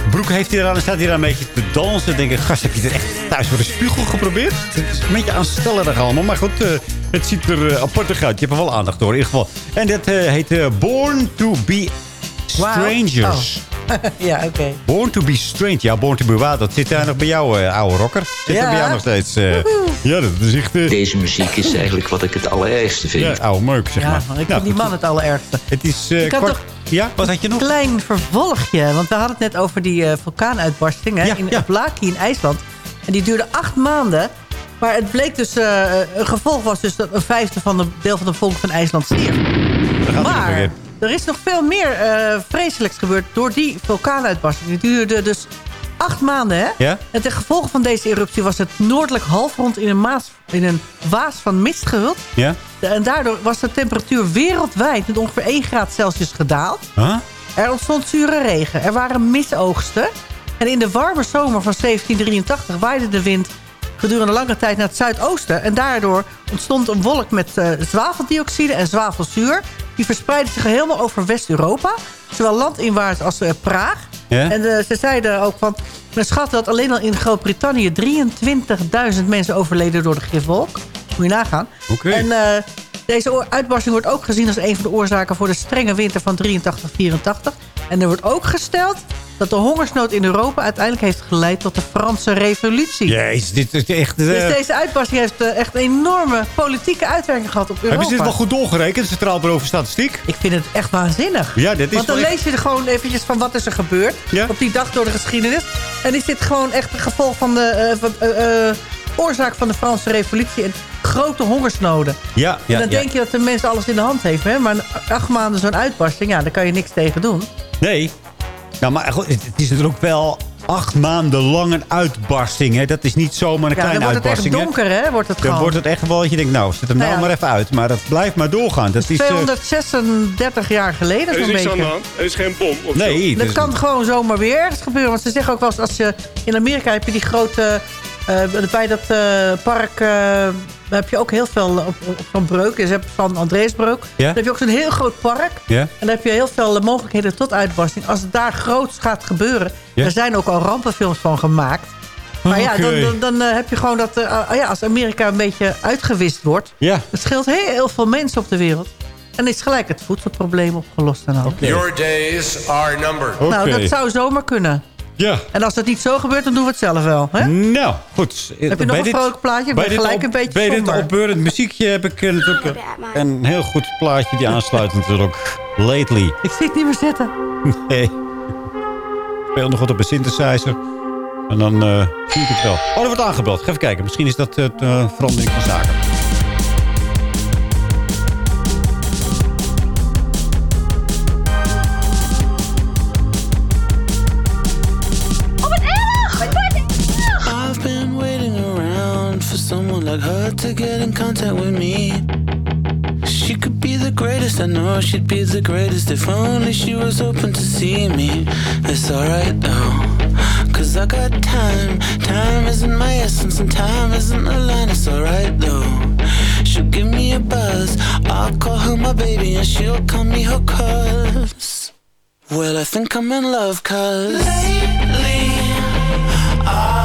broek heeft hij eraan. En staat hij daar een beetje te dansen. Dan denk ik, gast, heb je het echt thuis voor de spiegel geprobeerd? Het is een beetje aanstellerig allemaal. Maar goed, eh, het ziet er uh, apartig uit. Je hebt er wel aandacht door, in ieder geval. En dat eh, heet Born to be Strangers. ja, oké. Born to be strange. Ja, Born to be wild. Dat zit daar nog bij jou, eh, oude rocker. Zit Ja. er bij jou nog steeds. eh, ja, dat is echt... eh, Deze muziek is eigenlijk wat ik het allerergste vind. ja, oude meuk, zeg Ja, maar. ik Nou, vind die man het allerergste. Het is eh, Ik had kwart... toch- Ja, wat had je nog? Een klein vervolgje. Want we hadden het net over die eh, vulkaanuitbarsting hè, Ja, in ja. op Laki in IJsland. En die duurde acht maanden. Maar het bleek dus, eh, een gevolg was dus dat een vijfde van de deel van de volk van IJsland stierf. Maar er is nog veel meer eh, vreselijks gebeurd door die vulkaanuitbarsting. Die duurde dus acht maanden, hè? Ja? En ten gevolge van deze eruptie was het noordelijk halfrond in een, maas, in een waas van mist gehuld. Ja? En daardoor was de temperatuur wereldwijd met ongeveer 1 graad Celsius gedaald. Huh? Er ontstond zure regen. Er waren misoogsten. En in de warme zomer van 1783 waaide de wind gedurende lange tijd naar het zuidoosten. En daardoor ontstond een wolk met eh, zwaveldioxide en zwavelzuur. Die verspreidde zich helemaal over West-Europa. Zowel landinwaarts als eh, Praag. En eh, ze zeiden ook van... Men schat dat alleen al in Groot-Brittannië 23.000 mensen overleden door de gifwolk. Moet je nagaan. En deze uitbarsting wordt ook gezien als een van de oorzaken... voor de strenge winter van 83-84. En er wordt ook gesteld dat de hongersnood in Europa... uiteindelijk heeft geleid tot de Franse revolutie. Jezus, dit is echt... eh, Dus deze uitbarsting heeft eh, echt een enorme politieke uitwerking gehad op Europa. hebben ze dit wel goed doorgerekend, het Centraal Bureau voor Statistiek? Ik vind het echt waanzinnig. Ja, dit is Want dan lees je er gewoon eventjes van wat is er gebeurd. Ja. Op die dag door de geschiedenis. En is dit gewoon echt een gevolg van de eh, oorzaak van de Franse revolutie. En grote hongersnoden. Ja, ja, en dan ja. denk je dat de mens alles in de hand heeft. Hè? Maar acht maanden zo'n uitbarsting, ja, daar kan je niks tegen doen. Nee. Nou, maar goed, het is natuurlijk wel acht maanden lang een uitbarsting. Hè? Dat is niet zomaar een Ja, kleine dan wordt het echt uitbarsting. donker, hè? Wordt het Dan gewoon. wordt het echt wel dat je denkt, nou, zet hem nou, Nou ja. maar even uit. Maar dat blijft maar doorgaan. Dat is, eh, 236 jaar geleden Er is zo'n niks aan beetje. de hand. Er is geen bom. Of nee, zo. Dat dus- kan gewoon zomaar weer ergens gebeuren. Want ze zeggen ook wel eens, als je in Amerika heb je die grote... eh, bij dat eh, park eh, heb je ook heel veel op, op zo'n breuk. Dus van Andreesbreuk. Dan heb je ook zo'n heel groot park. En dan heb je heel veel mogelijkheden tot uitbarsting. Als het daar groots gaat gebeuren... Er zijn ook al rampenfilms van gemaakt. Maar ja, dan, dan, dan, heb je gewoon dat... eh, ah ja, als Amerika een beetje uitgewist wordt... Ja. Het scheelt heel, heel veel mensen op de wereld. En is gelijk het voedselprobleem opgelost en al. Your days are numbered. Nou, dat zou zomaar kunnen. Ja. En als dat niet zo gebeurt, dan doen we het zelf wel. Hè? Nou, goed. Heb je nog een vrolijk plaatje? Ik ben bij dit gelijk op- een beetje Bij dit somber. opbeurend muziekje heb ik eh, natuurlijk eh, een heel goed plaatje die aansluit natuurlijk. Lately. Ik zie het niet meer zitten. Nee. Ik speel nog wat op een synthesizer. En dan eh zie ik het wel. Oh, er wordt aangebeld. Ga even kijken. Misschien is dat het eh, verandering van zaken. To get in contact with me. She could be the greatest, I know she'd be the greatest if only she was open to see me. It's alright though, cause I got time. Time isn't my essence, and time isn't a line, it's alright though. She'll give me a buzz, I'll call her my baby, and she'll call me her cuz. Well, I think I'm in love, cuz lately I'll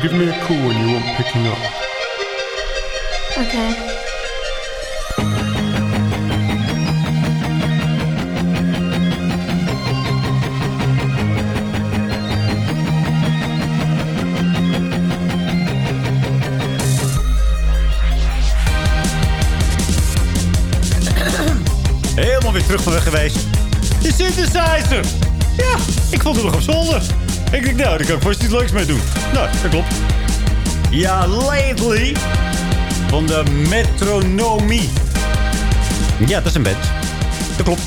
Give me a call when you want picking up. Okay. Helemaal weer terug van weg geweest. De synthesizer. Ja, ik vond het nog op zolder. Ik denk, nou, daar kan ik vast iets leuks mee doen. Nou, dat klopt. Ja, Lately. Van de Metronomie. Ja, dat is een band. Dat klopt.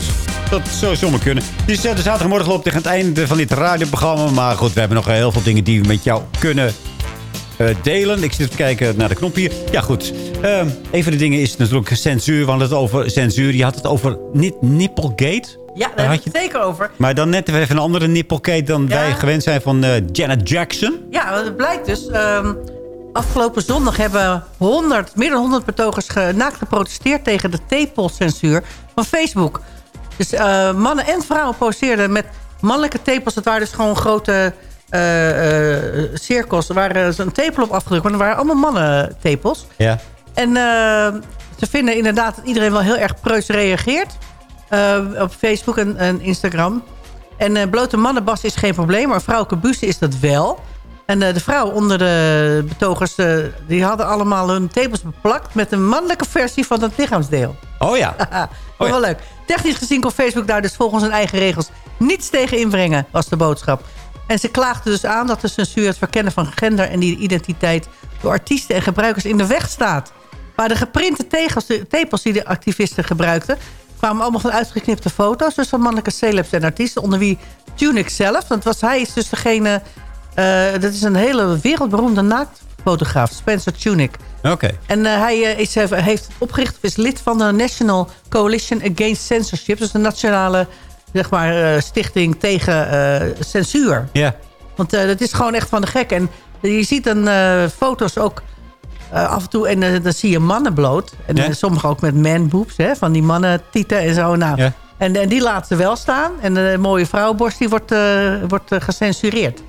Dat zou zomaar kunnen. Eh, de zaterdagmorgen loopt tegen het einde van dit radioprogramma. Maar goed, we hebben nog heel veel dingen die we met jou kunnen eh, delen. Ik zit te kijken naar de knop hier. Ja, goed. Ehm, een van de dingen is natuurlijk censuur. Hadden het over censuur. Je had het over ni Nipplegate. Ja, daar heb je het zeker over. Maar dan net even een andere Nipplegate dan wij gewend zijn van eh, Janet Jackson. Ja, want het blijkt dus... ehm, afgelopen zondag hebben 100, meer dan 100 betogers ge, naakt geprotesteerd... tegen de tepelcensuur van Facebook. Dus eh, mannen en vrouwen poseerden met mannelijke tepels. Het waren dus gewoon grote eh, cirkels. Er waren zo'n tepel op afgedrukt, maar er waren allemaal mannentepels. Ja. En eh, ze vinden inderdaad dat iedereen wel heel erg preus reageert. eh, op Facebook en, en Instagram. En eh, blote mannenbas is geen probleem, maar vrouwelijke buste is dat wel. En de vrouwen onder de betogers, die hadden allemaal hun tepels beplakt... met een mannelijke versie van het lichaamsdeel. Oh ja. Vond wel leuk. Technisch gezien kon Facebook daar dus volgens hun eigen regels niets tegen inbrengen, was de boodschap. En ze klaagden dus aan dat de censuur het verkennen van gender en die identiteit door artiesten en gebruikers in de weg staat. Maar de geprinte tegels, tepels die de activisten gebruikten... kwamen allemaal van uitgeknipte foto's. Dus van mannelijke celebs en artiesten. Onder wie Tunic zelf. Want was, hij is dus degene... eh, dat is een hele wereldberoemde naaktfotograaf. Spencer Tunic. Oké. En eh, hij eh, is, heeft opgericht, is lid van de National Coalition Against Censorship. Dus de nationale zeg maar, stichting tegen censuur. Ja. Want dat is gewoon echt van de gek. En je ziet dan foto's ook eh, af en toe. En eh, dan zie je mannen bloot. En Ja. eh, sommige ook met manboobs. Hè, van die mannen tieten en zo. Nou, Ja. en, en die laten ze wel staan. En de mooie vrouwenborst die wordt, wordt gecensureerd.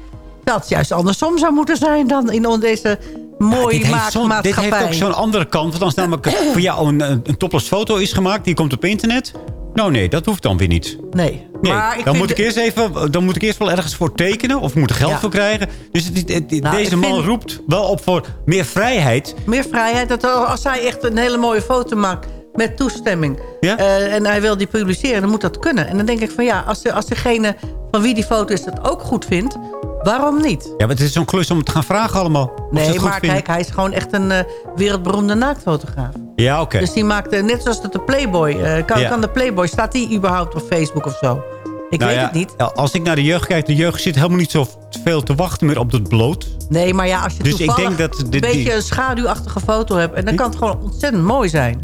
Dat juist andersom zou moeten zijn dan in deze mooie heeft zo'n- dit heeft ook zo'n andere kant. Want als namelijk voor jou een, een topless foto is gemaakt... die komt op internet... Nou nee, dat hoeft dan weer niet. Nee. Nee, Maar ik dan, vind moet ik eerst even, dan moet ik eerst wel ergens voor tekenen. Of ik moet er geld Ja. voor krijgen. Dus het, het- het- Nou, deze man vind- roept wel op voor meer vrijheid. Meer vrijheid. Dat als hij echt een hele mooie foto maakt met toestemming. Ja? eh, en hij wil die publiceren, dan moet dat kunnen. En dan denk ik van ja, als, de, als degene van wie die foto is dat ook goed vindt... waarom niet? Ja, maar het is zo'n klus om het te gaan vragen allemaal. Nee, maar kijk, hij is gewoon echt een eh, wereldberoemde naaktfotograaf. Ja, oké. Dus die maakt, eh, net zoals dat de Playboy... eh, kan, Ja. kan de Playboy, staat die überhaupt op Facebook of zo? Ik Nou weet ja, het niet. Als ik naar de jeugd kijk, de jeugd zit helemaal niet zo veel te wachten meer op dat bloot. Nee, maar ja, als je Dus ik toevallig denk dat een beetje een schaduwachtige foto hebt... en dan kan het gewoon ontzettend mooi zijn.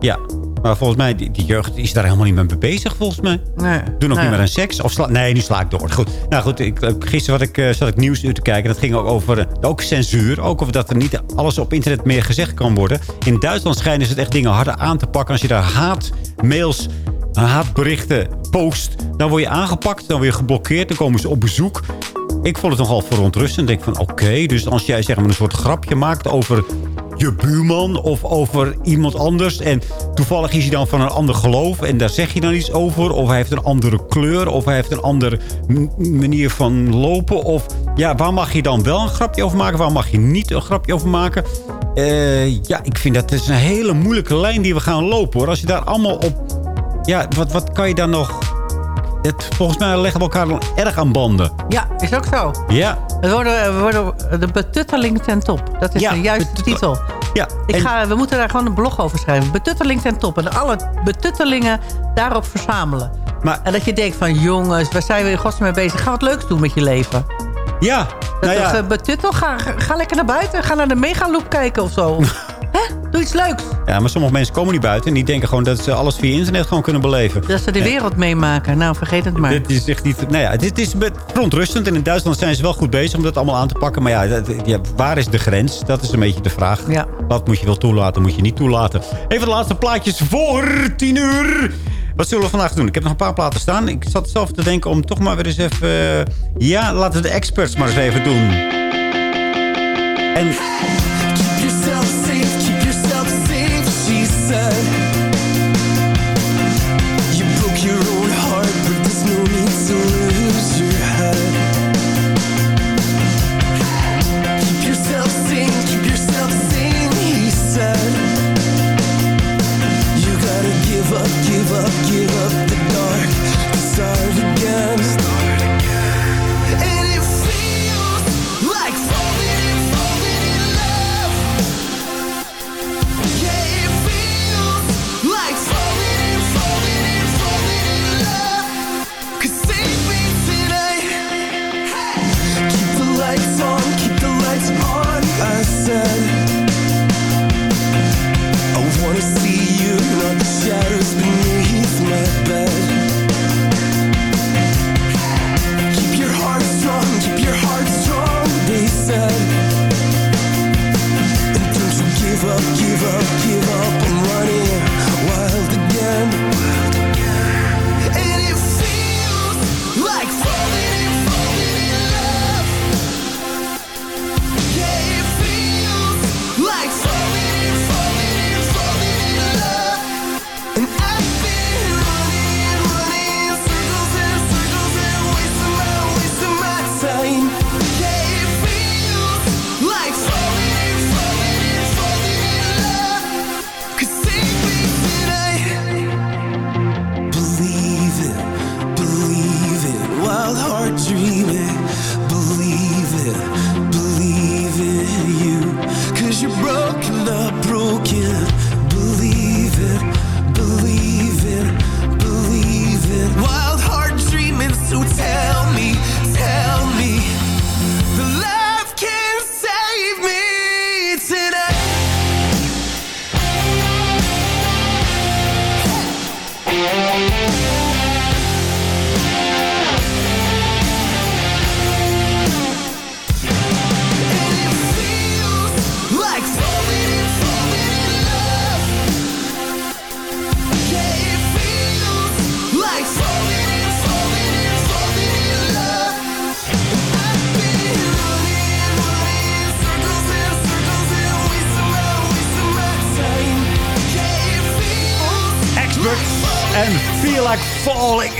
Ja, maar volgens mij, die, die jeugd is daar helemaal niet mee bezig, volgens mij. Nee. Doen ook Nee. niet meer aan seks. Of sla nee, nu sla ik door. Goed. Nou goed, ik, eh, gisteren wat ik, eh, zat ik nieuws te kijken. Dat ging ook over eh, ook censuur. Ook over dat er niet alles op internet meer gezegd kan worden. In Duitsland schijnen ze het echt dingen harder aan te pakken. Als je daar haatmails, haatberichten post, dan word je aangepakt. Dan word je geblokkeerd. Dan komen ze op bezoek. Ik vond het nogal verontrustend. Ik denk van oké, dus als jij zeg maar een soort grapje maakt over je buurman of over iemand anders. En toevallig is hij dan van een ander geloof. En daar zeg je dan iets over. Of hij heeft een andere kleur. Of hij heeft een andere manier van lopen. Of ja, waar mag je dan wel een grapje over maken? Waar mag je niet een grapje over maken? Eh, ja, ik vind dat is een hele moeilijke lijn die we gaan lopen hoor. Als je daar allemaal op... Ja, wat, wat kan je dan nog... Het, volgens mij leggen we elkaar dan erg aan banden. Ja, is ook zo. Ja, We worden, we worden de betutteling ten top. Dat is Ja, de juiste titel. ja. Ik En- ga, we moeten daar gewoon een blog over schrijven. Betutteling ten top. En alle betuttelingen daarop verzamelen. Maar- en dat je denkt van jongens, waar zijn we in godsnaam mee bezig? Ga wat leuks doen met je leven. ja. Dat nou ja. betuttel, ga, ga lekker naar buiten. Ga naar de megaloop kijken of zo. Hè? Doe iets leuks. Ja, maar sommige mensen komen niet buiten. En die denken gewoon dat ze alles via internet gewoon kunnen beleven. Dat ze de wereld meemaken. Nou, vergeet het maar. Dit is echt niet... Nou ja, dit is verontrustend. En in Duitsland zijn ze wel goed bezig om dat allemaal aan te pakken. Maar ja, dat- ja, waar is de grens? Dat is een beetje de vraag. Ja. Wat moet je wel toelaten, moet je niet toelaten. Even de laatste plaatjes voor 10 uur. Wat zullen we vandaag doen? Ik heb nog een paar platen staan. Ik zat zelf te denken om toch maar weer eens even... ja, laten we de experts maar eens even doen. En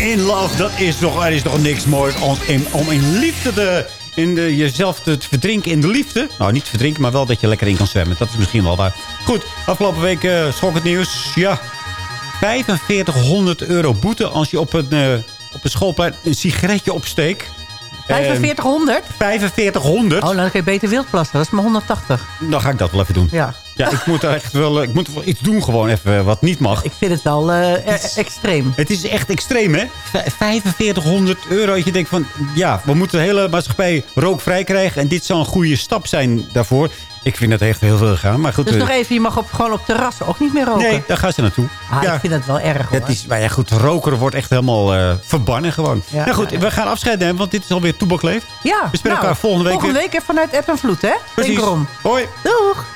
in Love. Dat is toch, er is toch niks moois om in, om in liefde te, in de, jezelf te verdrinken in de liefde. Nou, niet verdrinken, maar wel dat je lekker in kan zwemmen. Dat is misschien wel waar. Goed, afgelopen week uh, schok het nieuws. Ja, 4500 euro boete als je op een, uh, op een schoolplein een sigaretje opsteekt. 4500? 4500. Oh, dan kun je beter wildplassen. Dat is maar 180. Dan ga ik dat wel even doen. Ja. Ja, ik moet er echt wel, ik moet wel iets doen gewoon even wat niet mag. Ik vind het wel uh, het is, extreem. Het is echt extreem, hè? 4500 euro. Je denkt van, ja, we moeten de hele maatschappij rookvrij krijgen. En dit zou een goede stap zijn daarvoor. Ik vind het echt heel veel gaan. Maar goed, dus nog even, je mag op, gewoon op terrassen ook niet meer roken? Nee, daar gaan ze naartoe. Ah, ja. Ik vind het wel erg, hoor. Het is, maar ja, goed, roken wordt echt helemaal uh, verbannen gewoon. Ja, nou goed, ja, we gaan afscheid nemen, want dit is alweer Toebak Leeft. Ja. We spelen nou, elkaar volgende week Volgende week even vanuit App en Vloed, hè? Precies. Hoi. Doeg.